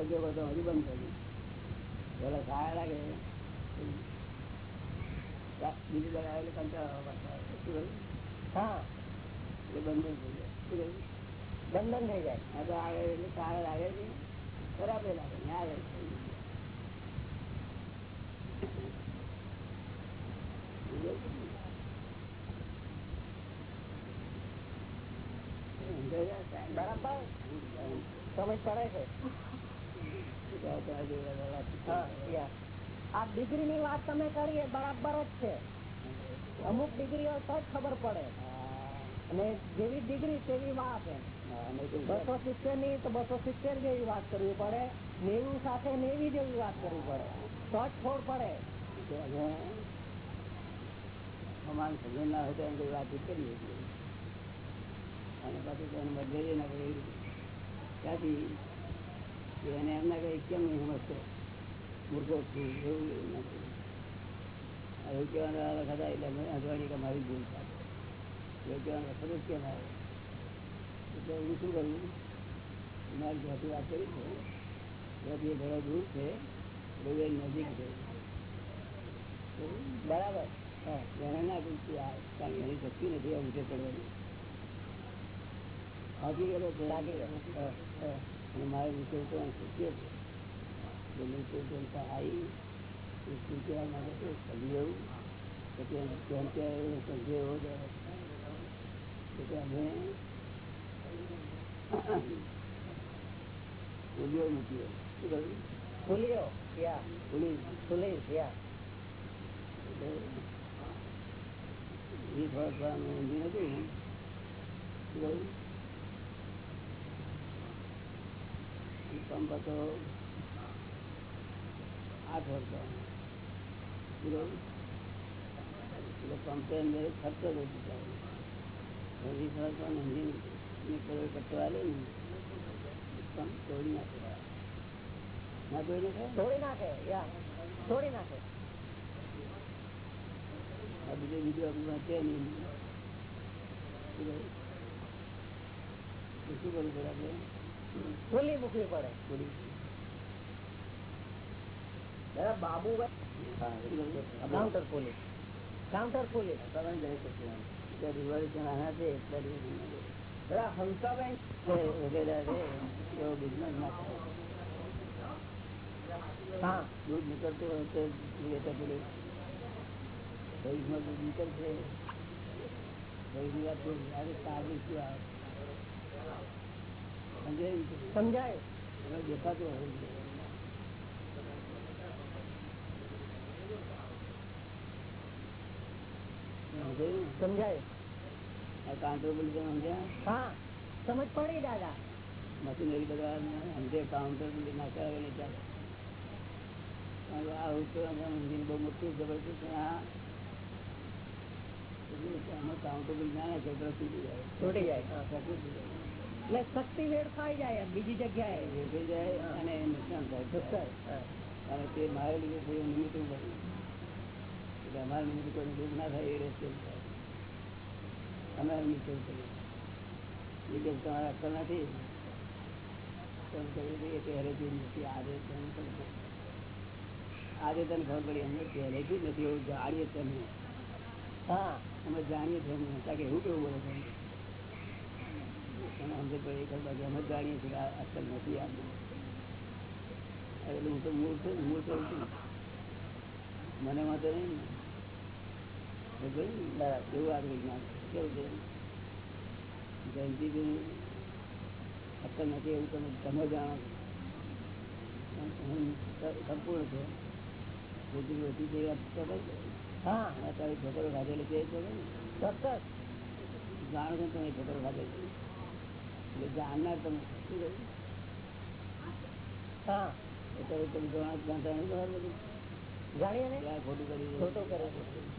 સંજોગો કરતો હજુ બંધ કર્યું પેલા સારા લાગે. બીજી બધા એટલે કંટાળો? હા. એટલે બંધન થઈ જાય. શું બંધન થઈ જાય. તો આવે એટલે સારા લાગે છે. ખરાબ લાગે ને આવે બરાબર. સમજ પડે છે? હા. આ ડિગ્રી ની વાત તમે કરી બરાબર જ છે. અમુક ડિગ્રીઓ તો જ ખબર પડે. અને જેવી ડિગ્રી, તેવી વાત બસો સિત્તેરની તો બસો સિત્તેર જેવી વાત કરવી પડે. નેવું સાથે નેવી જેવી વાત કરવી પડે. તો જ ખોડ પડે. સમાન સમજ ના હોય એમ કોઈ વાતચીત કરીએ અને પછી તો એને ના એવી ત્યાંથી એને એમ ના કહે કેમ નહીં સમજતો મૂર્ખો છું એવું એવું ના કહે એવું કહેવાના વખત એટલે અમે અજવાણી કે મારી ભૂલ થાય એવું કહેવાનો વખત જ કેમ આવે એટલે હું શું કરું? મારી ઘરથી વાત કરી છે. ઘરથી ઘણો દૂર છે. બહુ નજીક છે. બરાબર. હા એને ના પૂછતી આ કારણ એની શક્તિ નથી આ ઊંચે ચડવાની. હજી ગયેલો છે લાગી ગયો. અને મારે ઉતરવાની શક્તિ છે એટલે આવી એ માંગે છે? સમજી એવું? એમ કેમ કે સમજે એવો જ એટલે અમે ઉલિયો મૂકીએ શું કહ્યું? ફૂલ્યો યા. ઉલી ફૂલી યા. વીસ વર્ષનું એન્જિન હતો આઠ વર્ષ બીજો પંપે અંદર ખર્ચો જ ઓછો થાય વીસ વર્ષ પેલો કટ્ટો આવે ને પંપ તોડી નાખે. ના તોડી નાખે? તોડી નાખે તોડી નાખે. બીજું બીજું આપણું છે નહીં. શું કરવું પડે આપણે? ફૂલી મૂકવી પડે? આપણે કાઉન્ટર ખોલી. કાઉન્ટર ખોલી. ના છે એવો બિઝનેસ ના હા. દૂધ નીકળતું હોય તો પેલું ભવિષ્યમાં દૂધ નીકળશે ભવિષ્યની વાત કોઈ આવે તાજી શું આવે? સમજાય. દેખાતું હોય સમજાય. હા સમજ પડી દાદા. મશીનરી બધા સમજે કાઉન્ટર ના કરાવે ને આવું તો મંદિર બહુ મોટું જબરદસ્ત કાઉન્ટર બોલી ના તૂટી જાય. તૂટી જાય. એટલે શક્તિ વેડફાઈ જાય બીજી જગ્યાએ. વેડફાઈ જાય અને નુકસાન થાય. નુકસાન. અને તે મારે લીધે થોડું નિમિત્ત બન્યું એટલે અમારા નિમિત્ત કોઈ દુઃખ ના થાય એ રસ્તે થાય અમે નિશ્ચય કરીએ એ કે અક્કલ નથી. તેમ કરી કે પહેલેથી નથી આજે તેમ આજે તને ખબર પડી અમને પહેલેથી નથી એવું જાણીએ તમને. હા. અમે જાણીએ છીએ એમને કારણ કે એવું કેવું બોલે છે? તમે સમજ પડી ખબર બાકી અમે જાણીએ છીએ આ અક્કલ નથી આપણી એટલે હું તો મૂળ છું મૂળ તો એવું છું. મને વાંધો નહીં ને. બરાબર. એવું કેવું છે? જયંતિભાઈ નથી એવું તમે તમે જાણો હું સંપૂર્ણ છે. જેટલી ઓછી જે વાત ખબર હા. તારી છોકરો ખાધેલી તે ખબર ચોક્કસ. જાણો છો તમે છોકરો ખાધેલી જાણનાર તમે કહ્યું હા અત્યારે તમે જાણો જાણતા નહીં બહાર બધું જાણીએ ખોટું કરી ખોટું કરે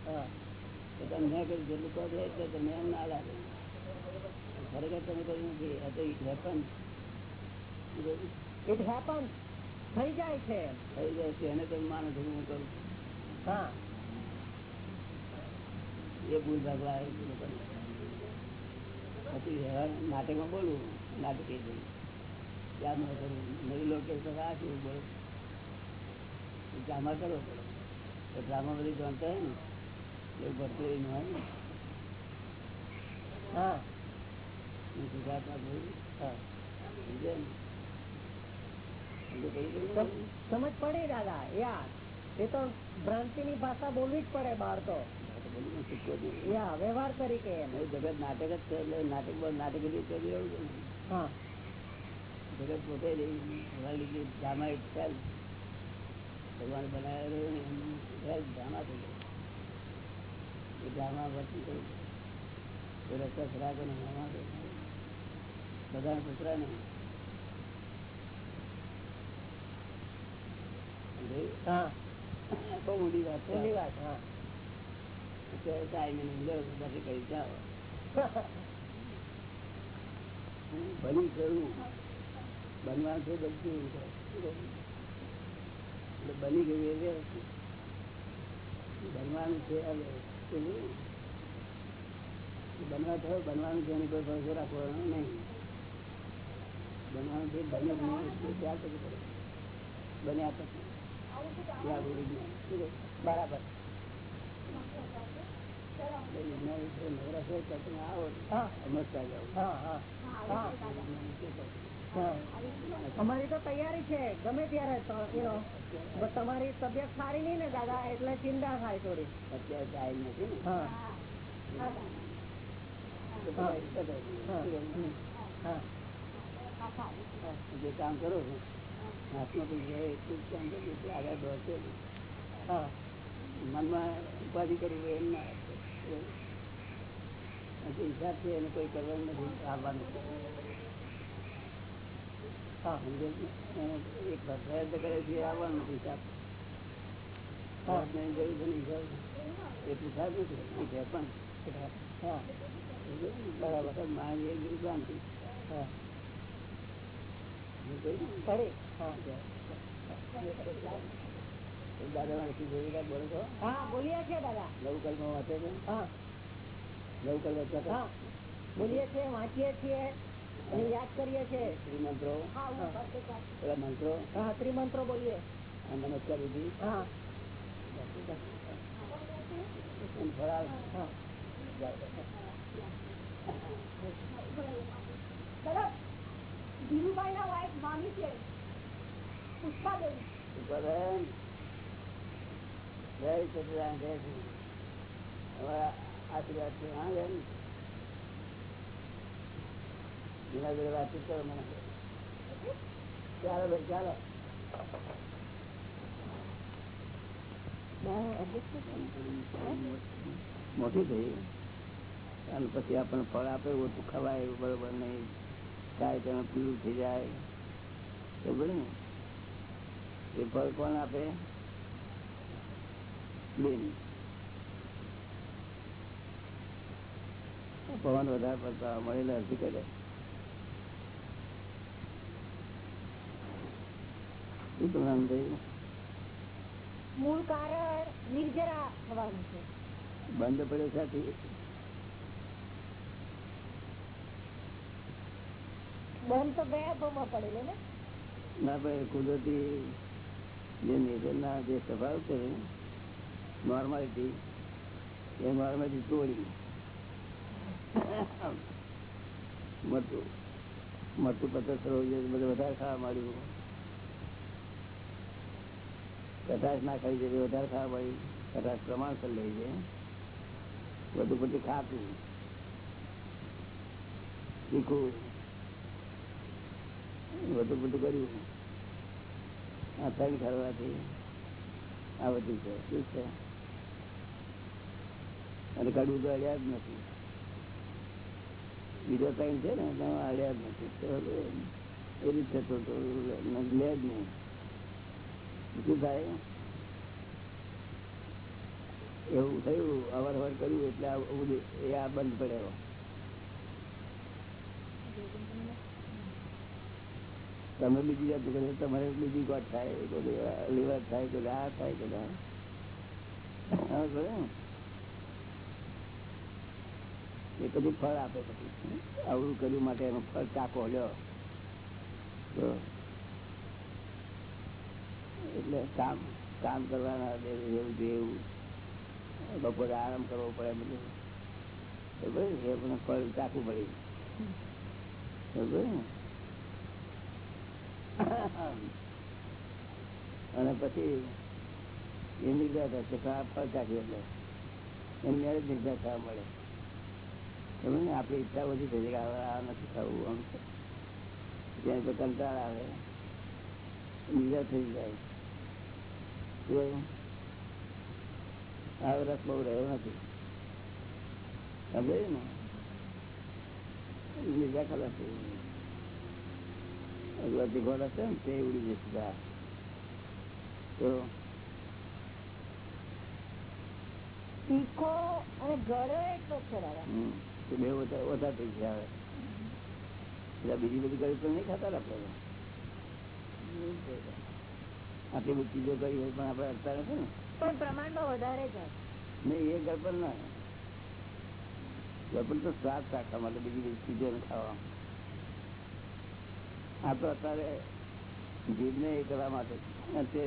હા. મેં કર્યું જેટલું કહો એટલે તમને એમ ના લાગે. ખરેખર તમે કર્યું નથી આ ઇટ હેપન ઇટ હેપન થઈ જાય છે. થઈ જાય છે એને તમે માનો છો હું કરું? હા. એ ભૂલ ભાગવા છે. લોકોને પછી નાટકમાં બોલું નાટક એ ન કરવું નવી લોકો આ કેવું બોલો? ડ્રામા કરો તો ડ્રામા બધી જાણતા હોય ને એવું ભરતી ન હોય ને. હા. હું ગુજરાતમાં જોયું હા. સમજ પડે દાદા યાર. એ તો ભ્રાંતિ ની ભાષા બોલવી જ પડે બહાર તો. વ્યવહાર તરીકે જગત નાટક જ છે એટલે નાટક નાટક. હા. જગત પોતે ડ્રામા ઇટ ભગવાન બનાવેલો ડ્રામા થઈ ગયો એ ડ્રામા વર્તી કરવું એ રસ્તા ખરા કરે ડ્રામા કરે. બધાને નહીં હા. બહુ ઊંડી વાત ઊંડી વાત હા અત્યારે ટાઈમ અંદર પછી બની ગયું બનવાનું છે બનવા છે, એની કોઈ ભરોસો રાખવાનો નહીં. બનવાનું છે, બને ત્યાર પછી બન્યા પછી. બરાબર એટલે વિજ્ઞાન વિશે નવરા છે તો તમે આવો હા સમજતા જાઓ હા હા હા હા. અમારી તો તૈયારી છે ગમે ત્યારે તમારી તબિયત સારી નઈ ને દાદા એટલે ચિંતા થાય થોડી. અત્યારે જાય નથી હા. જે કામ કરો છો હાથમાં કોઈ એટલું કામ કરો આગળ દોડશે મનમાં ઉપાધિ કરી એમ ના. રાખો. આ છે એને કોઈ કરવાનું નથી આવવાનું છે. હા સમજે એક પ્રયત્ન કરે છે આવવાનું નથી હિસાબ હા. પ્રયત્નની જરૂર છે હિસાબ એટલું હિસાબ નથી છે પણ. હા. બરાબર મારી હા. પડી હા. દાદા જોયું બોલો છો હા બોલીએ છીએ દાદા. નવકલ્પમાં વાંચે છે હા. નવકલ્પ વાંચ્યા હા. બોલીએ છીએ વાંચીએ છીએ યાદ કરીએ છીએ. શ્રીમંત્રો પેલા મંત્રો. હા ત્રિમંત્રો બોલીએ. નમસ્કાર દીદી હા. ફરાળ હા. ધીરુભાઈ ના વાઇફ મામી છે. પુષ્પાબેન. ઉપાદાન જય સચિદાન જય હવે આશીર્વાદ છે હા બેન? એના જોડે વાતચીત કરો મને. ચાલો ભાઈ ચાલો. મોટી થઈ. અને પછી આપણને ફળ આપે ઓછું ખવાય એવું બરોબર નહીં. ચાય તેનું પીળું થઈ જાય. બરોબર ને એ ફળ કોણ આપે? પવન વધારે પડતા મળેલા અરજી કરે? શું પ્રમાણ મૂળ કારણ નિર્જરા થવાનું છે. બંધ પડ્યો સાથી બંધ તો ગયા ભાવમાં પડેલો ને. ના ભાઈ કુદરતી જે નિર્જરના જે સ્વભાવ છે નોર્માલિટી એ નોર્માલિટી તોડી મરતું મરતું પત્તર બધું વધારે ખાવા માંડ્યું. કટાશ ના ખાઈ જાય વધારે ખાવા મળી કટાશ પ્રમાણસર લઈ જાય બધું બધું ખાતું. શીખવું. બધું બધું કર્યું. આ ત્રણ કરવાથી આ બધું છે. શું છે? અને કડવું તો અડ્યા જ નથી. બીજો કઈ છે ને તેમાં અડ્યા જ નથી. એ રીતે તો લે જ નહીં. શું થાય? એવું થયું, અવાર અવાર કર્યું એટલે એ આ બંધ પડ્યો તમે બીજી જાત કરો તમારે બીજી કોટ થાય લીવર થાય કોઈ આ થાય કોઈ આ. હા, બરાબર ને? એ બધું ફળ આપે પછી. આવું કર્યું માટે એનો ફળ ચાકો લ્યો. એટલે કામ કામ કરવાના એવું છે, એવું. બપોરે આરામ કરવો પડે બધું. બરોબર? એ પણ ફળ ચાકુ પડે. બરાબર? અને પછી એ નિર્ધાર થશે ફળ ચાકી એટલે. એમને નિર્ધાર થવા મળે. ખબર ને આપણી ઈચ્છા ઓછી થઈ જાય કે આ નથી થવું આમ ત્યાં તો કંટાળ આવે. બીજા થઈ જાય. આ રસ બહુ રહ્યો નથી. સમજે ને? બીજા ખલાસ થઈ. અગરબત્તી હશે ને તે ઉડી જશે તો તીખો અને ગળ્યો એટલો છે દાદા તે બે ઓછા ઓછા થઈ ગયા હવે એટલે બીજી બધી કરી તો નહીં ખાતા ને આપણે. આટલી બધી ચીજો કરી હોય પણ આપણે અડતા નથી ને. પણ પ્રમાણમાં વધારે છે. નહીં એ ગળપણ ના ગળપણ તો સ્વાદ રાખવા માટે બીજી બધી ચીજો ને ખાવા. આ તો અત્યારે જીભને એ કરવા માટે. અને તે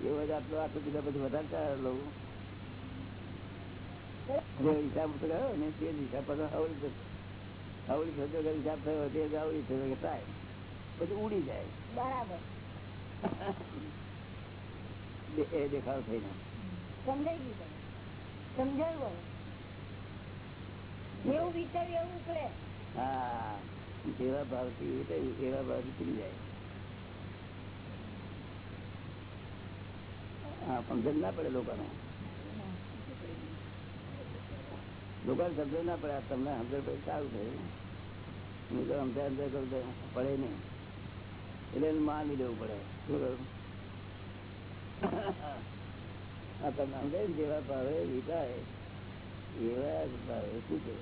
એવો જ આટલો આટલો પીધા પછી વધારે ચાલે લઉં? જે હિસાબ થયો ને તે હિસાબ હવળી થશે હવળી થતો હિસાબ થયો તે હવળી કે થાય. પછી ઉડી જાય. બરાબર. એ દેખાવ થઈને સમજાઈ ગયું સમજાયું જેવું વિચાર્યું એવું ઉકળે હા. જેવા ભાવથી એવા ભાવથી પી જાય. હા સમજણ ના પડે લોકોને. લોકોને સમજણ ના પડે તમને સમજણ પછી સારું થયું હું તો સમજાય સમજાય કરું પડે નહીં. એટલે એને માની લેવું પડે. શું આ તમને સમજાય જેવા ભાવે વિટાય એવા જ ભાવે. શું છે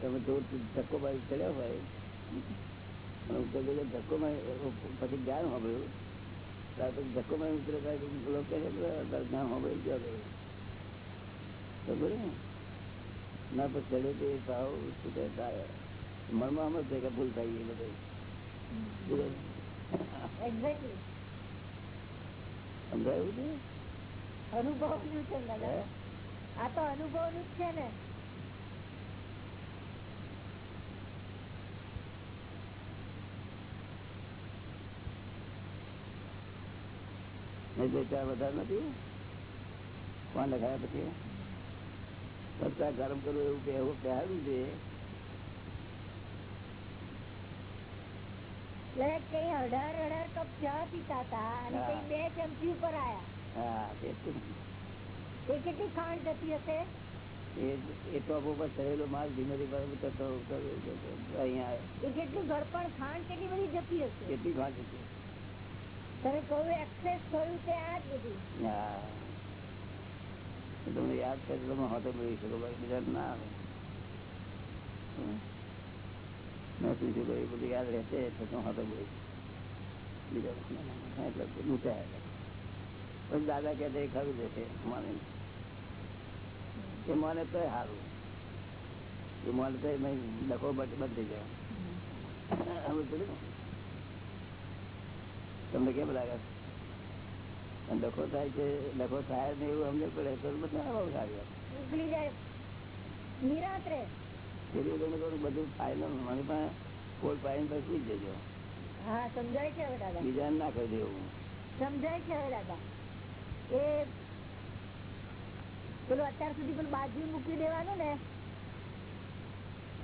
તમે જો ધક્કો બાજુ ચડ્યા હોય. ધક્કો પછી જ્ઞાન સાંભળ્યું. ધક્કો માં ઉતરે ત્યારે લોકો કહે છે, "તારે જ્ઞાન સાંભળી ગયો ખબર ને? ના ચડે તે ભાવ છૂટે થાય. મનમાં સમજ છે કે ભૂલ થઈ ગઈ બધું. સમજાયું છે? અનુભવનું છે ને? આ તો અનુભવનું જ છે ને. નહીં બે ચાર વધારે નથી કોણ લખાયા પછી બધા ગરમ કરવું એવું એવું પહેરવું છે એટલે કઈ અઢાર અઢાર કપ ચા પીતા હતા અને હા. કઈ બે ચમચી ઉપર આયા હા તે જ ને. એ કેટલી ખાંડ જતી હશે એ એ ટોપ ઉપર ચડેલો માલ ધીમે ધીમે ઉતરતો ઉતરતો ઉતરતો અહીંયા આવ્યો એ કેટલું ઘડપણ ખાંડ કેટલી બધી જતી હશે કેટલી ઘાટ હતી તમે કહું એક્સેસ થયું તે આ જ બધું? તમને યાદ તો તમે હોતે મેળવી શકો બીજા ના આવે. મેં શું શું કર્યું બધું યાદ રહેશે તો તમે હોતે મેળવી બીજા વખતે ના. હા, એટલે લૂંટાયા પછી દાદા કહે એ ખરું જશે માને એ મને તો સારું એ મને તો ડખો બંધ થઈ જાય? તમને કેમ લાગે? અને ડખો થાય છે લખો થાય ને એવું અમને પડે તો બધા સારી ફાઇનલ મને પણ કોલ પાઈને પછી જજો. છે બીજાને ના કરી દેવું. સમજાય છે હવે દાદા. એ પેલું અત્યાર સુધી પેલું બાજુ મૂકી દેવાનું ને?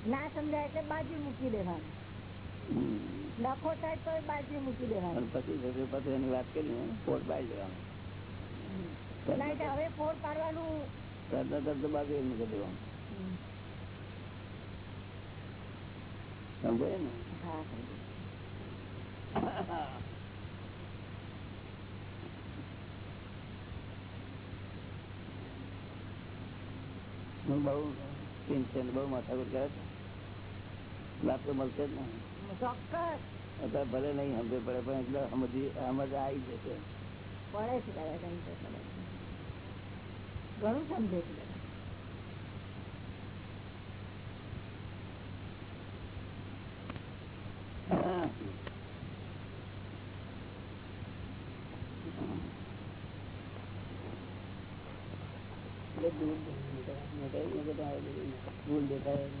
ના સમજાય એટલે બાજુ મૂકી દેવાનું. ડખો થાય તો બાજુ મૂકી દેવાનું. પછી પછી એની વાત કરીને પાડી દેવાનું. હવે ફોડ પાડવાનું. તરત તરત બાજુ મૂકી દેવાનું. સમજાય ને? હું બહુ ટેન્શન બહુ માથાકૂટ કરે છે. લાભ તો મળશે જ નહીં. ચોક્કસ ભલે નહીં સમજે પડે પણ એટલે સમજી સમજ આવી જશે. પડે છે દાદા નહીં તો પડે ઘણું સમજે છે ભૂલ દેખાય.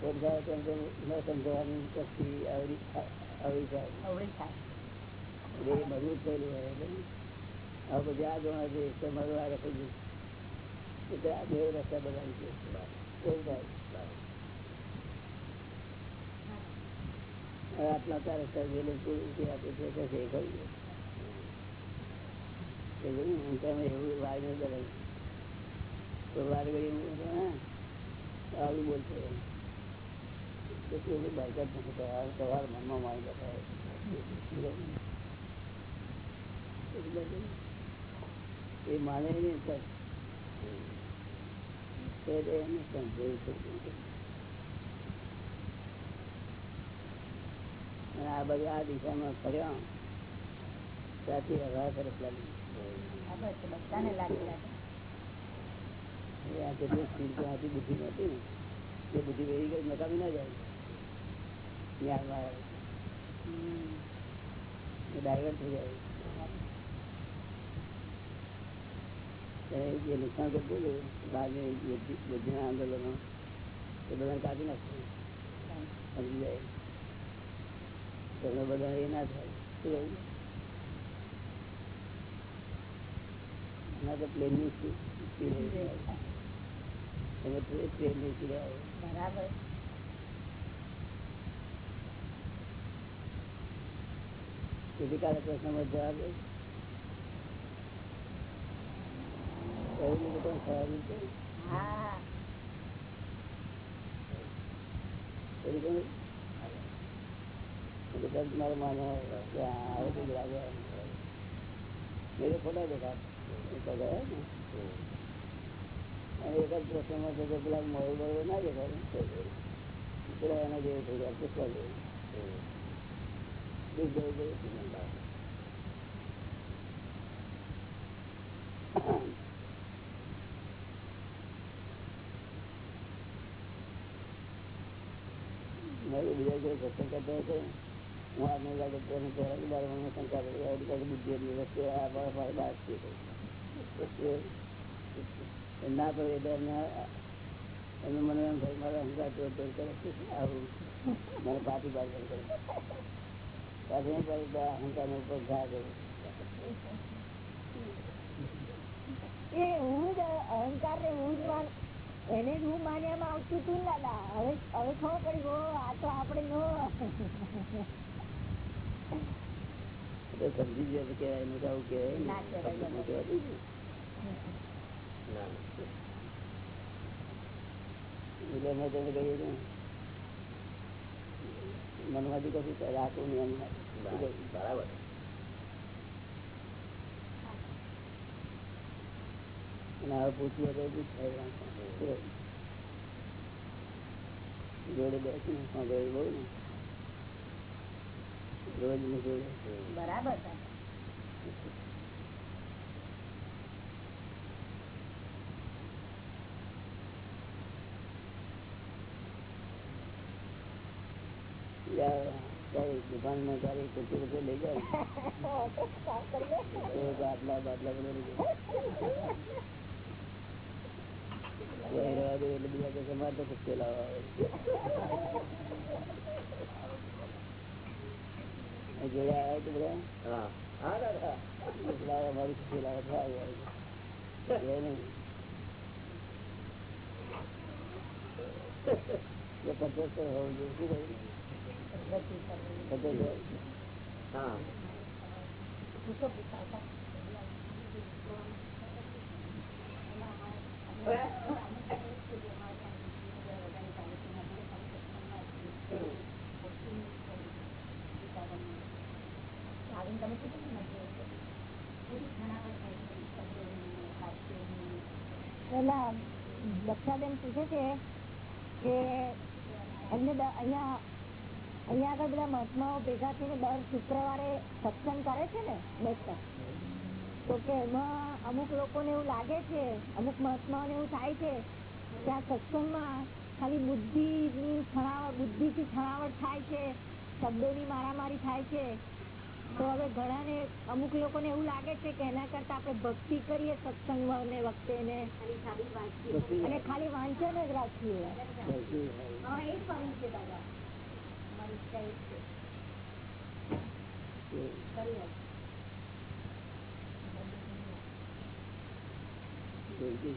ને કોટ ગાય તો એમ તો ન આ તો આ બે રસ્તા બદલાવી છે એવું થાય આટલા ચાર રસ્તા જે લોકો આપે છે તે છે ને, તમે એવું એટલી બરકત નથી સવાર સવાર મનમાં મારી બતાવે એ માને નહીં એને સમજાયું છે. અને આ બધું આ દિશામાં ફર્યા ત્યાંથી હવા તરફ લાગી. જેટલી સ્પીડ આથી બુદ્ધિ નહોતી ને. એ બુદ્ધિ વહી ગઈ નકામી ના જાય. જ્ઞાનમાં એ ડાયવર્ટ થઈ જાય ત્યારે જે નુકસાન કરતું હતું બહારની બુદ્ધિ- બુદ્ધિના આંદોલનો એ બધાને કાપી નાખશે સમજી જાય તમને બધા એ ના થાય શું કહ્યું? એના તો પ્લેનની સ્પીડ તમે ટ્રેનની સ્પીડ આવે બરાબર તેથી કાલે પ્રશ્નમાં જવાબ એ એવું નહીં કે તમે ખરાબી છે હા એવું કહ્યું? એટલે તમે તમારે માનો કે આ આવે તો લાગે. મેરે ખોટા દેખા ગયા અને એક જ પ્રશ્નમાં તો પેલા મોડું ના દેખાય. એના જેવું થઈ ગયા પુષ્પા જેવું. તો એને બુદ્ધિ એટલી વસ્તુ આ બરફ આ બાર એ ના પડે એટલે એમને એનું મને એમ થાય, મારે અહંકાર ચોર ચોર આવું. મને પાટી બાર કરે તો અહંકાર ને ઉપર એ હું જ અહંકાર ને હું એને જ હું માન્યામાં આવતું તું દાદા. હવે હવે ખબર પડી ગયો આ તો આપડે નો સમજી ગયો નહીં તો આવું કહેવાય ના. એટલે મેં તમને કહ્યું મનમાંથી કશું રાખવું નહીં એમ બરાબર. અને હવે પૂછવું તો પૂછાય જોડે બેસીને સાંભળ્યું બહુ ને? રોજ ને જોડે બરાબર છે દુકાનમાં તારી કુર્તી કુર્તી લઈ જાય. બાટલા બાટલા બધું લઈ જાય. રહેવા દે એટલે બીજા કે મારે તો કુસ્તી લાવવા એ આવ્યા તો બધા? હા. દાદા. લાવે મારી કુસ્તી લાવે તો આવી આવે છે એ નહીં. એ પચોતેર હોવું જોઈએ. શું કહ્યું? હા. પેલા દક્ષાબેન પૂછે છે કે એમને અહીંયા અહીંયા આગળ બધા મહાત્માઓ ભેગા થઈને દર શુક્રવારે સત્સંગ કરે છે ને બેસતા તો કે એમાં અમુક લોકોને એવું લાગે છે અમુક મહાત્માઓને એવું થાય છે કે આ સત્સંગમાં ખાલી બુદ્ધિની છણાવટ બુદ્ધિથી છણાવટ થાય છે શબ્દોની મારામારી થાય છે. તો હવે ઘણાને અમુક લોકોને એવું લાગે છે કે એના કરતા આપણે ભક્તિ કરીએ સત્સંગમાં ને વખતે ને. અને ખાલી વાંચન જ રાખીએ. હા, એ પણ છે દાદા. અમારી ઈચ્છા એ જ છે એ કરી લો. જોઈતી.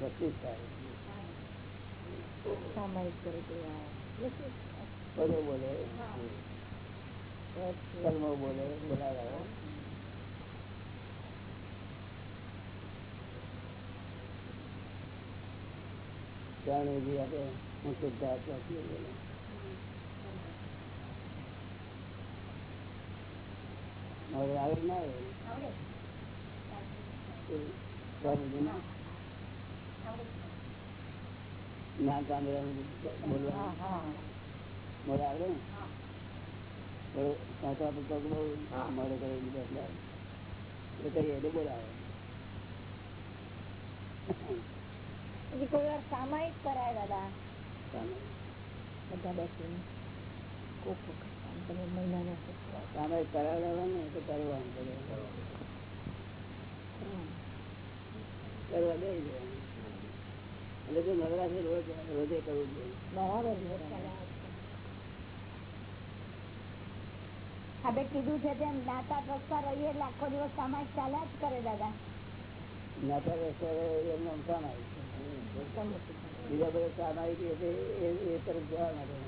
ભક્તિ જ સારી. સામાયિક કરે છે બોલે બોલે બોલાવે જાણવું આપણે હું. શુદ્ધાત્મા છું બોલે. હવે આવે. ના આવે. આવડે? એ જાણવું ના કામ બોલવા હા હા. મોડે આવડે ને? થોડું આપણે પગ બહુ મોડે કરી એટલે. કરીએ એટલે બોલાવે. કોઈ વાર સામાયિક કરાય દાદા? બધા બેસીને. કોક વખત તમે મહિનાનો ને તો કરવાનું. કરવા દઈ દેવાનું એટલે જો નવરાત્રી રોજ રોજે કરવું જોઈએ. બરાબર કીધું છે તેમ નાતા પ્રસ્તા રહીએ લાખો દિવસ સમાજ ચાલ્યા જ કરે દાદા. નાતા રસ્તા એમને આમ સામાયિક બીજા બધા સામાયિક એટલે એ- એ તરફ જવા માટે.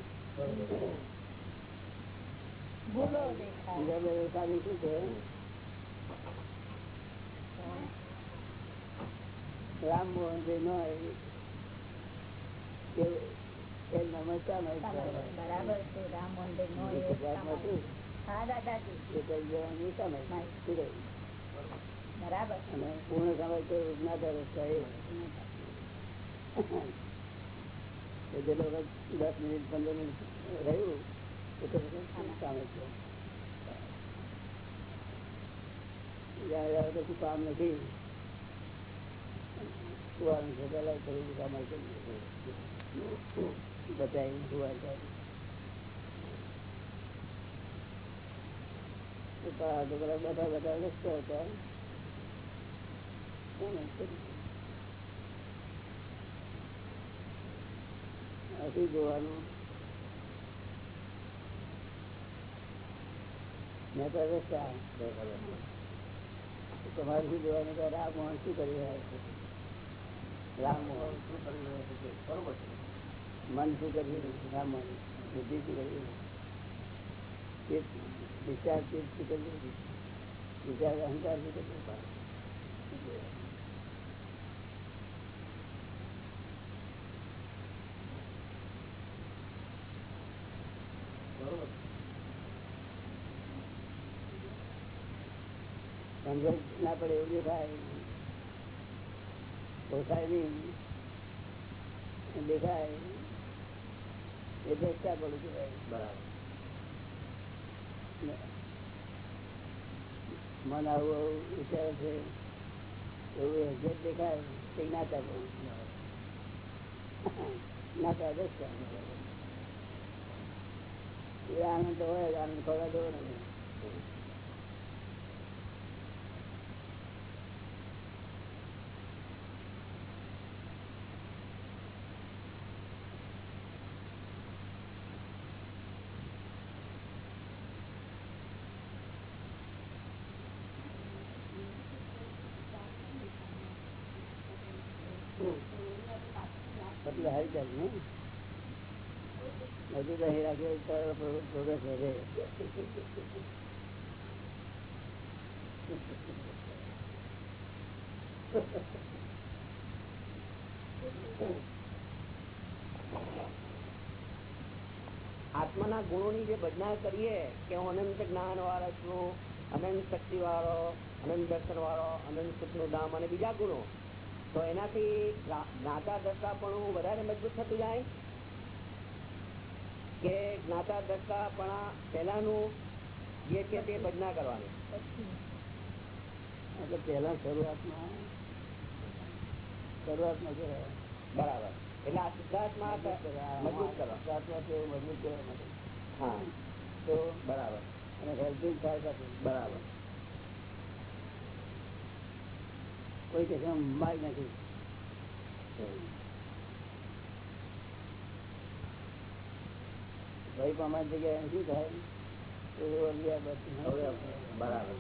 બોલો બીજા બધા કામ શું છે? રામ મોહન જે ન એ- એ નમસ્કાર સામાયિક કહેવાય. બરાબર છે. રામ મંદિર નો એ ગુજરાતમાં શું? હા દાદાજી. એ કરી દેવાનું સામાયિક. બરાબર. અને પૂર્ણ સમય તો નાતા રસ્તા એ એ જે લોકો દસ મિનિટ પંદર મિનિટ રહ્યું એ તો સામે છે. જ્યારે કશું કામ નથી. સુવાનું છે પેલા થોડું કામ કરી બચાવી સુવા જાય. જોવાનું. મેં તો રસ્તા તમારે શું જોવાનું? કે રામ મોહન શું કરી રહ્યા છે રામ મોહન શું કરી રહ્યા છે બરોબર છે મન શું કરી રહ્યું છે રામ બુદ્ધિ શું કરી રહી છે ચિત્ત, વિચાર ચિત્ત શું કરી રહ્યું છે વિચાર અહંકાર શું કરી રહ્યું સમજ ના પડે એવું દેખાય પોસાય નહીં દેખાય. એ દેખતા પડું કહેવાય મન આવું આવું વિચારે છે, એવું એક્ઝેક્ટ દેખાય. તે નાતા પડું નાતા દેખતા એ આનંદ હોય આનંદ ખોવા દેવો નથી હારી ચાલ ને હજુ અહીં રાખીએ પ્રોગ્રેસ વધે. આત્માના જે ભજના કરીએ કે હું અનંત જ્ઞાન વાળો છું, અનંત શક્તિ વાળો અનંત દર્શન વાળો અનંત સુખનું ધામ અને બીજા ગુણો તો એનાથી જ્ઞાતા દ્રષ્ટા પણ વધારે મજબૂત થતું જાય? કે જ્ઞાતા દ્રષ્ટા પણ પહેલાનું જે છે તે ભજના કરવાની? એટલે પહેલા શરૂઆતમાં શરૂઆતમાં જે બરાબર. એટલે આ સિદ્ધાર્થમાં મજબૂત કરવા સિદ્ધાર્થમાં મજબૂત કરવા માટે. હા. તો બરાબર. અને હેલ્પિંગ થાય બરાબર. કોઈ કે મારી નથી ભાઈ પ્રમાણ જગ્યાએ શું થાય? બરાબર.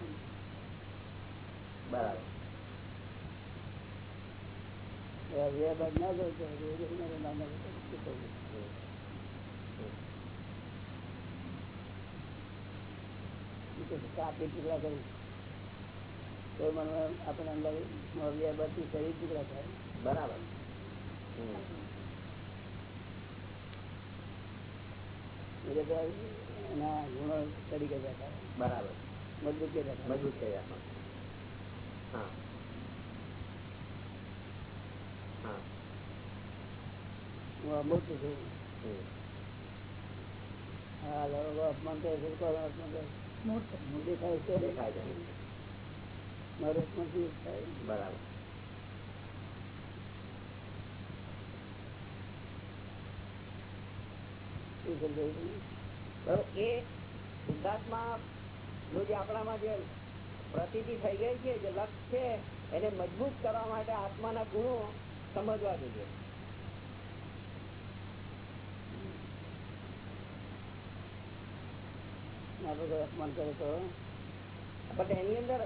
બરાબર. અગિયાર ના જાય તો રોજ મારે નાના શું કરવું? શું કરવું? કાપી ટુકડા કરું. તો મને આપણે અંદર અગિયાર બાર શરીર ટુકડા થાય. બરાબર. હમ. એટલે તો એના ગુણો તરીકે જતા બરાબર. મજબૂત કે મજબૂત થઈ હા. હા. હું અમૂર્ત છું. હા લોકો અપમાન કરે છે અપમાન કરે. દેખાય છે દેખાય છે મારું અપમાન શું થાય. બરાબર. શું સમજાયું બરાબર એ સિદ્ધાર્થમાં નું જે આપણામાં જે પ્રતિતિ થઈ ગઈ છે જે લક્ષ છે એને મજબૂત કરવા માટે આત્માના ગુણો સમજવા જોઈએ. અપમાન કરે તો? પણ એની અંદર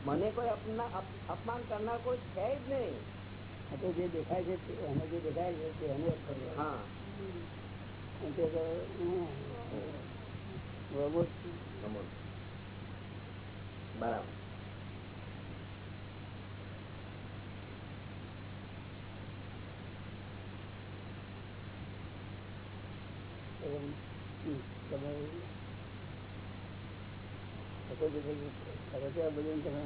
મને કોઈ અપના- અપ- અપમાન કરનાર કોઈ છે જ નહીં આ તો જે દેખાય છે તે- એને જે દેખાય છે તે એને જ કરવું. હા અને તે તો હું રોબોટ છું. અમૂલ. બરાબર એમ, તમે બધું બધું તમે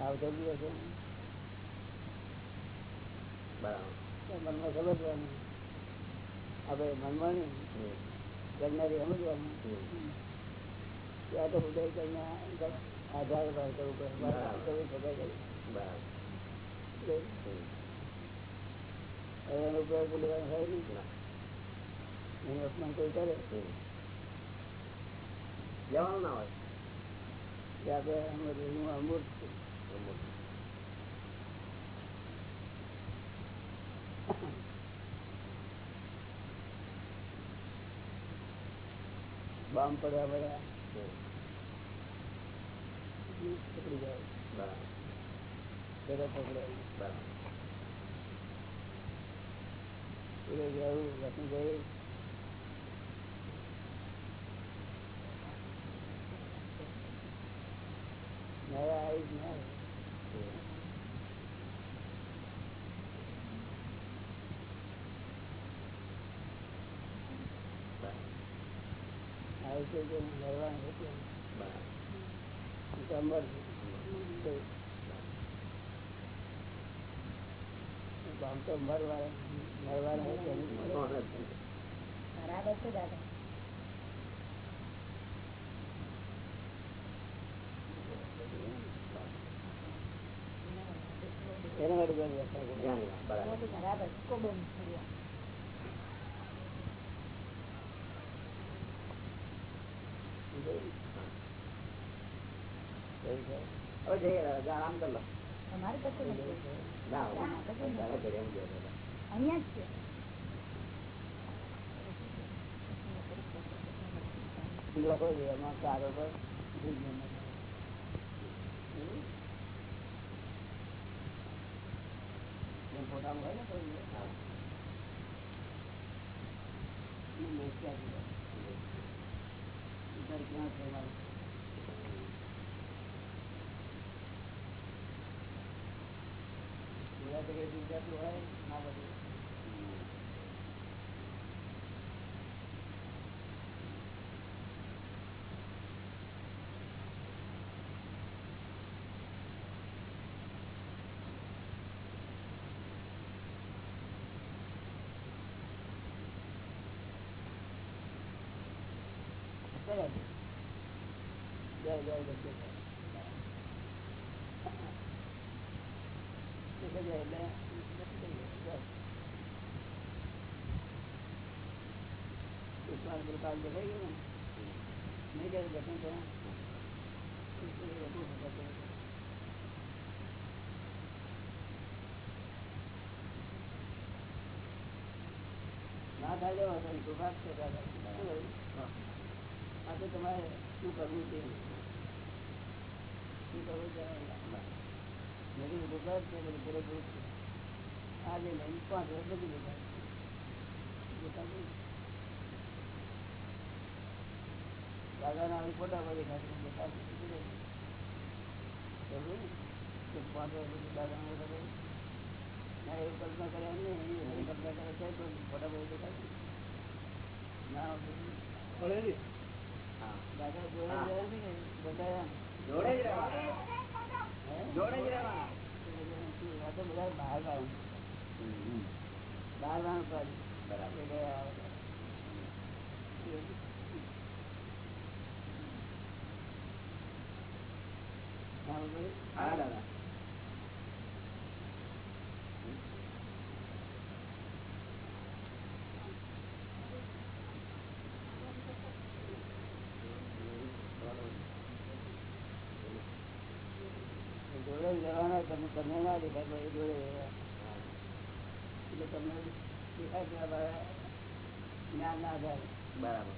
આવતો તો મનમાં સમજવાનું. આપણે મનમાં નહીં કરનારી સમજવાનું. હમ. તો ઉદય કરીને આધાર પર કરવું પડે. કરી બરાબર. એનો ઉપયોગ બોલવાનો થાય નહીં. એનું અપમાન કોઈ કરે. જવાનું ના હોય. કે આપણે હું બામ પડ્યા હમ. પકડી જાય બરાબર તરત પકડાય બરાબર જવું આવીશ ના આવે. હમ. બરાબર આવી છે કે મરવાનું હતું બરાબર હું તો અમર છું. તો આમ તો મરવા મરવાના હતા નહીં. કોણ હતું? બરાબર છે દાદા. એના માટે. બરાબર બરાબર છે બેન એવું છે. હવે જઈએ દાદા, આરામ કર લો તમારી પાસે નથી. ના હવે. તારા ઘરે હું જઈએ દાદા. અહીંયા જ છે. લખો એમાં કાગળ પર. એમ હોય ને કોઈ ક્યાં છે મારો? પૂરા તો કઈ વિચારતું હોય ના બધું સરસ. જય જય દક્ષિણ. એક જ એટલે બસ. પુષ્પાનું પેલું કામ દેખાઈ ગયું ને? નહીં ક્યારે દર્શન થયા? એ એટલું હતું હતું. ના થાય તો વાંધો નહીં. કૃપા જ છે દાદા. શું કહ્યું? આ તો તમારે શું કરવું છે શું કરવું છે મેરી કૃપા જ છે બધું પૂરેપૂરું છે. આજે નહીં પાંચ વર્ષ બધું દેખાય દેખાતું નહીં. દાદાના આવી ફોટા પર દેખાતું દેખાતું નથી. સમજ્યું ને? તો પાંચ વર્ષ પછી દાદાના ફોટા પર ના એવું કલ્પના કર્યા નહીં કલ્પના કરે છે તો ફોટા પર દેખાય ના દાદા જોડે જ રહ્યા છે કે બધા જોડે જ રહેવાના? જોડે જ રહેવાના? બધા બહાર ગામ બહાર પર બરાબર. એ ગયા. હા. દાદા જોડે તમે તમને ના દેખાય એ જોડે એટલે તમને દેખાય જ્ઞાન ના બરાબર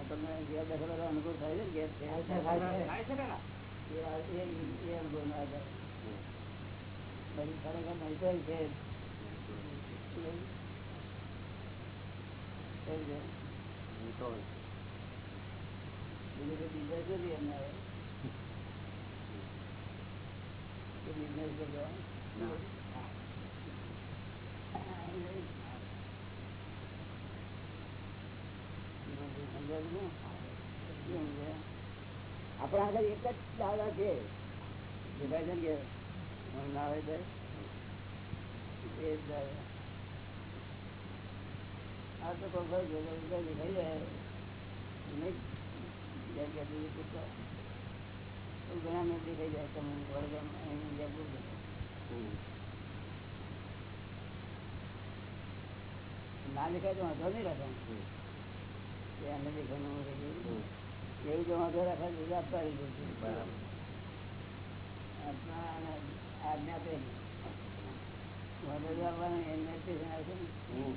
તમને બેઠેલો અનુભવ થાય છે ને થાય છે જો જ. બીજું business નથી એમને હવે. કોઈ business કરવો. ના. સમજાયું ને? શું સમજાયું? આપણા આગળ એક જ દાદા છે. દેખાય છે ને કે મને ના આવે તો? એ જ દાદા. આ તો કોઈ ભાઈ ભેગા ભેગા દેખાઈ જાય. નહીં. જેમ કે બીજું પૂછો તો ઘણા મેં દેખાઈ જાય. તમે વડગામ અહીં જયપુર ના દેખાય તો વાંધો નહીં રાખે કે આને દેખાય ન દેખાય. એવું તો વાંધો રાખે તો આપતા આજ્ઞા તે વાંધો જો આપવાનો આવશે ને હમ.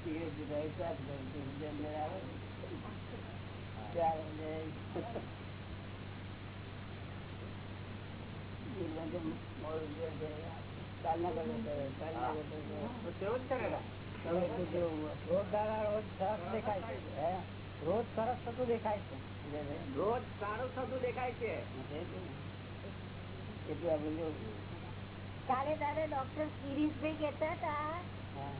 સિગરેટ પીતા હોય ચાપ કરે તો બીજા અંદર આવે ચાર એટલે જીવન તો મોડું જીવન છે. કાલના કરતા કરે, કાલના કરે. તો તેવું જ કરે ને? હવે શું કેવું હોય? રોજ દાદા રોજ સરસ દેખાય છે હે? રોજ સરસ થતું દેખાય છે. રોજ સારું થતું દેખાય છે. કાલે દાદા ડોક્ટર ગિરીશભાઈ કેતા હતા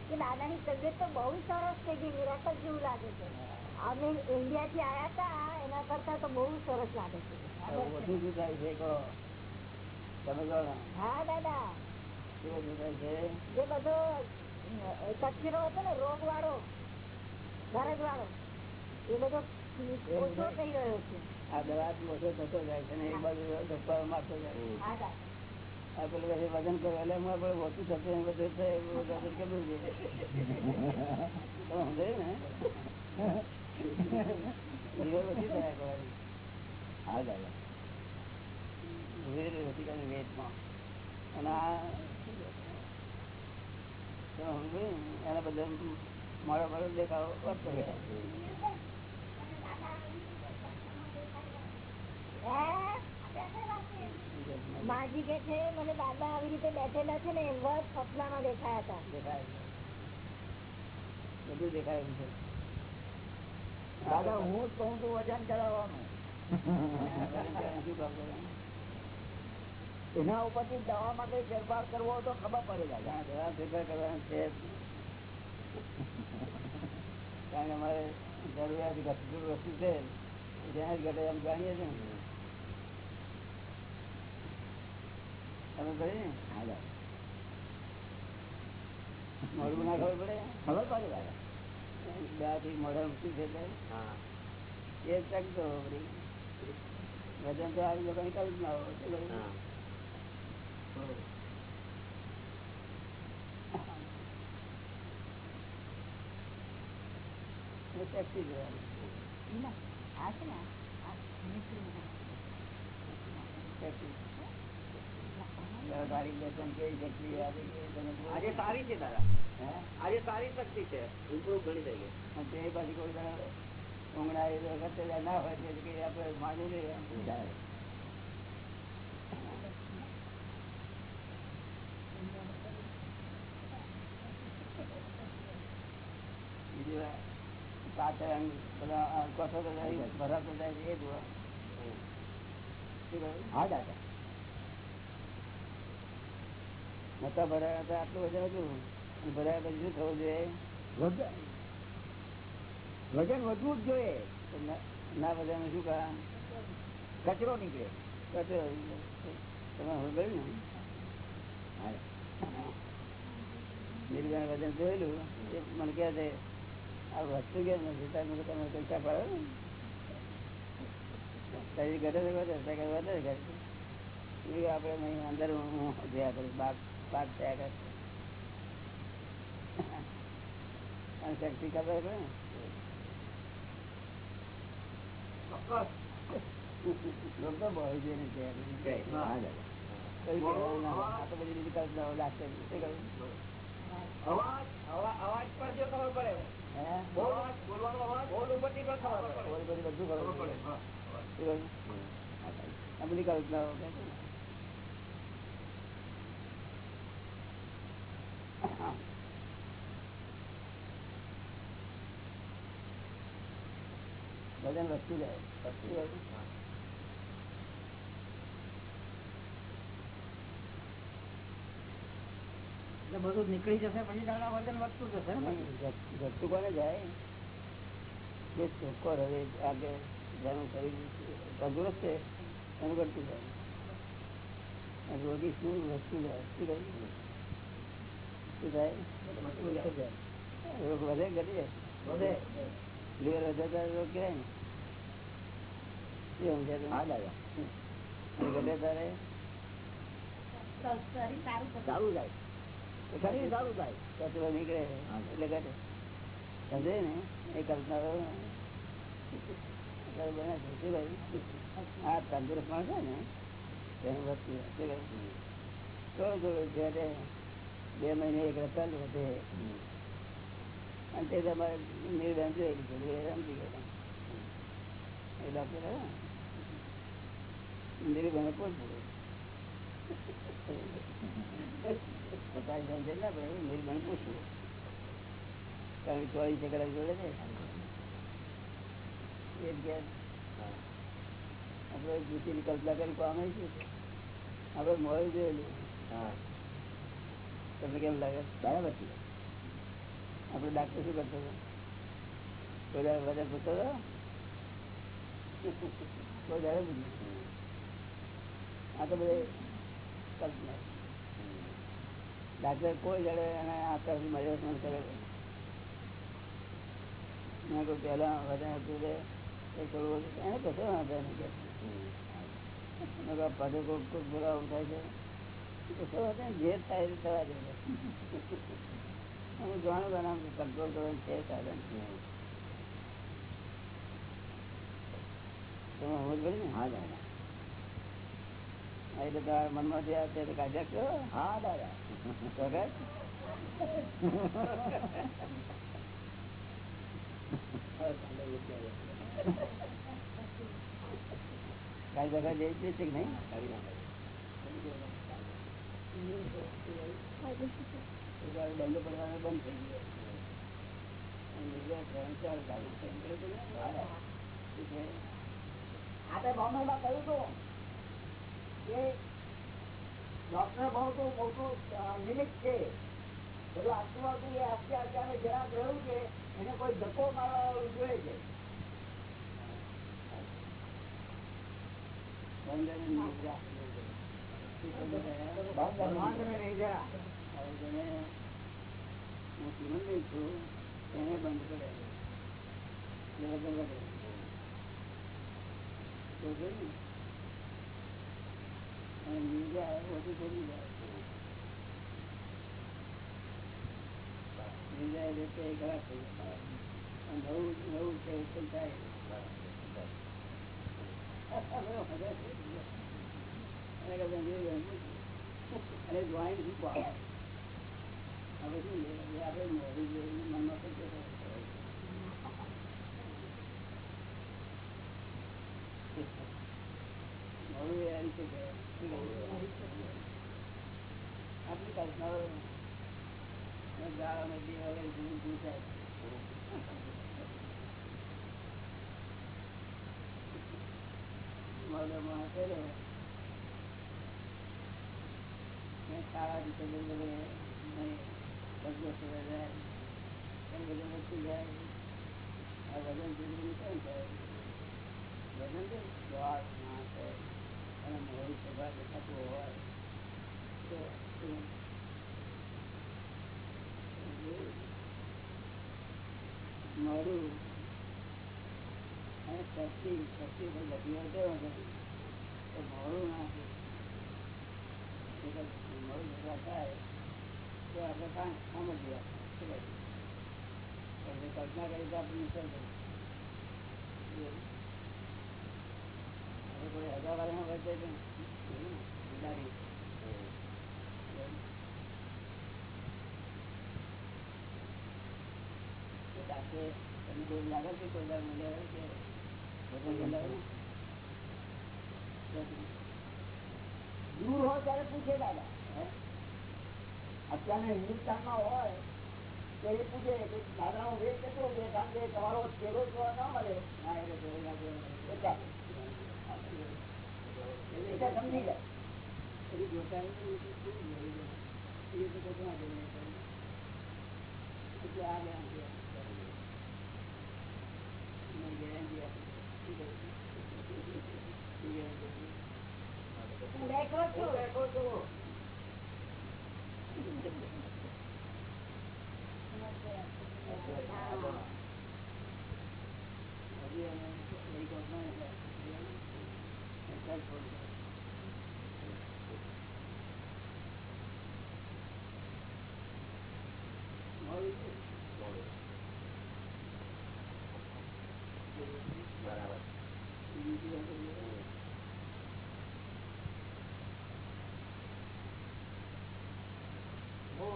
કે દાદા ની તબિયત તો બહુ સરસ છે કે મિરાકલ જેવું લાગે છે. અમે ઇન્ડિયા થી આયા હતા એના કરતા તો બહુ સરસ લાગે છે. હા દાદા. જે બધો કચરો હતો ને રોગ વાળો ગરજ વાળો એ બધો ઓછો થઈ ગયો છે. આ દવા ઓછો થતો જાય છે એક બાજુ ધક્કા મારતો જાય આ પેલું વજન કરો એટલે એમાં પણ ઓછું થશે એ બધું થાય વજન કેટલું છે? તમે ને? જીવન ઓછી થયા કરવાની. હા દાદા. વેર ઓછી કરે વેટમાં. અને આ? એના બધા મારો મારો દેખાવો વધતો જાય. માજી કે છે મને દાદા આવી રીતે બેઠેલા છે ને એવા સપનામાં દેખાયા હતા દેખાય છે. બધું દેખાય એમ છે દાદા હું જ કહું છું વજન ચડાવવાનું શું કામ કરવાનું? એના ઉપરથી દવામાં કઈ ફેરફાર કરવો હોય તો ખબર પડે દાદા ત્યાં દવા ફેરફાર કરવાનું છે જ. કારણ કે અમારે જરૂરિયાત ઘટતું વસ્તુ છે જ્યાં જ ઘટે એમ જાણીએ છીએ ને તમે કરી ને હા દાદા મોડું ના? ખબર પડે? ખબર પડે દાથી મોઢા શું છે એ જ વળી. વજન તો આવી હોય. શક્તિ જોવાની. આ છે ને કેવી શક્તિ. આજે સારી છે દાદા આજે સારી શક્તિ છે. ઇમ્પ્રુવ ઘણી થઈ ગઈ અને તે પાછી કોઈ દાડો એ વખતે ના હોય તો કે આપણે માની લઈએ બીજું આ પાછળ બધા ભરાતો જાય એ જોવા? હા દાદા. નતા ભરાયા હતા આટલું વધારે હતું. અને ભરાયા પછી શું થવું જોઈએ? વજન વધવું જ જોઈએ. ના- ના શું કહા કચરો નીકળે. કચરો. તમે ગયું ને? નિર્ગણ વજન જોયેલું. એ મને કહે છે આ વસ્તુ કેમ નથી? તમે પૈસા પાડો ને. ઘરે કીધું આપણે અહીં અંદર હું જોયા કરું બાપ બાપ થયા કરે અને શક્તિ ખબર પડે ને? લોકો બહુ જોઈને છે. બધું દાદા કઈ કહેવાનું ના. આ તો બધી બીજી કલ્પનાઓ લાગશે શું કહ્યું? અવાજ અવા- અવાજ પર જો ખબર પડે હે બોલ બોલવાનો અવાજ બોલ ઉપરથી પણ ખબર પડે ઓલી બધી બધું ખબર પડે. શું કહ્યું? આ બધી કલ્પનાઓ કહે છે ને. વજન વધતું જાય વધતું જાય. એટલે બધું નીકળી જશે પછી દાદા વજન વધતું જશે ને પછી? નહીં, ઘટ- ઘટતું કોને જાય? જે ચોખ્ખો રહે આગે જેનું શરીર તંદુરસ્ત છે એનું ઘટતું જાય. અને રોગી શું વધતું જાય શું થાય શું થાય રોગ વધે ને શું સમજ્યા હા એટલે ઘટે સમજે ને એ તંદુરસ્ત માણસ છે ને જાય. શું થોડું ઘટે બે મહિને એક રતન વધે અને તે તમારે નિર્ણય જોયેલી છે સમજી ગયા એ ડોક્ટર નિર્બંધ પોત પોતાની સમજણ ના પડે નિર્બંધ પૂછવું. કારણ કે ચોવીસ જોડે છે. એ જ ઘેર આપણે પૂછીની કલ્પના કરી પામે છે. આપણે મળ્યું જોયેલું. હા. તમને કેમ લાગે? બરાબર છે. આપડે ડાક્ટર શું કરતો હતો? કોઈ વધારે પૂછતો હતો? કોઈ આ તો બધે કલ્પના ડાક્ટર કોઈ જડે અને આ તરફ મર્યાદા કરેલો મેં કોઈ પહેલા વધારે હતું એ થોડું એને કશો વાંધો નહીં કે. મેં કહ્યું, આ પદે કોઈક કોઈક બોલાવું થાય છે. જે થાય થવા દે હું જાણું કે કંટ્રોલ છે સાધન તમે સમજ પડી ને હા એટલે તમારા મનમાં જે આવે તે કાઢ્યા છો હા દાદા વગર કાંઈ જગા જઈ છે કે નહીં બંધ કહ્યું કે બહુ તો મોટું નિમિત્ત છે બધું આટલું હતું એ આસ્તે આસ્તે જરાક રહ્યું છે એને કોઈ ધક્કો મારવા જોઈએ છે સમજાય? નવું નવું છે ઉત્પન્ન થાય અને જોઈન શું પાડે હવે શું આપણે મોડું જોઈને મનમાં સત્ય થાય. મોડું એ આવી શકે. શું કહ્યું? આપણી કલ્પનાઓ. મેં સારા રીતે બધું વધતું જાય. આ વજન જુદું કેમ થાય? વજન તો શ્વાસ ના છે અને મોડી સભા દેખાતું હોય. તો? મોડું અને શક્તિ શક્તિ પર બધી હોય તો મોડું ના થાય. તો આપણે શું કહે? એટલે કલ્પના કરી તો આપણે નિસર્ગ હવે કોઈ હજાર વાળામાં વધે છે ઉડાડી સાથે તમને કોઈ લાગે છે કોઈ હોય કે બધા મળ્યા હોય? દૂર હોય ત્યારે પૂછે દાદા. હે? અત્યારે હિન્દુસ્તાનમાં હોય તો એ પૂછે કે દાદાનો વેગ કેટલો છે? કારણ કે તમારો ચહેરો જોવા ના મળે. ના, એટલે કોઈ લાગે એટલે એટલે સમજી જાય. એની જોતા નથી, એ તો શું જોઈ લે? એ તો કશું વાંધો નહીં. એટલે આ બે આમ છે. એની guarantee આપે. શું કહ્યું? શું guarantee? હું બેઠો છું બેઠો છું હજી એને એક વખત એટલે એટલે જ થોડું મળ્યું છે. બીજી વખત હું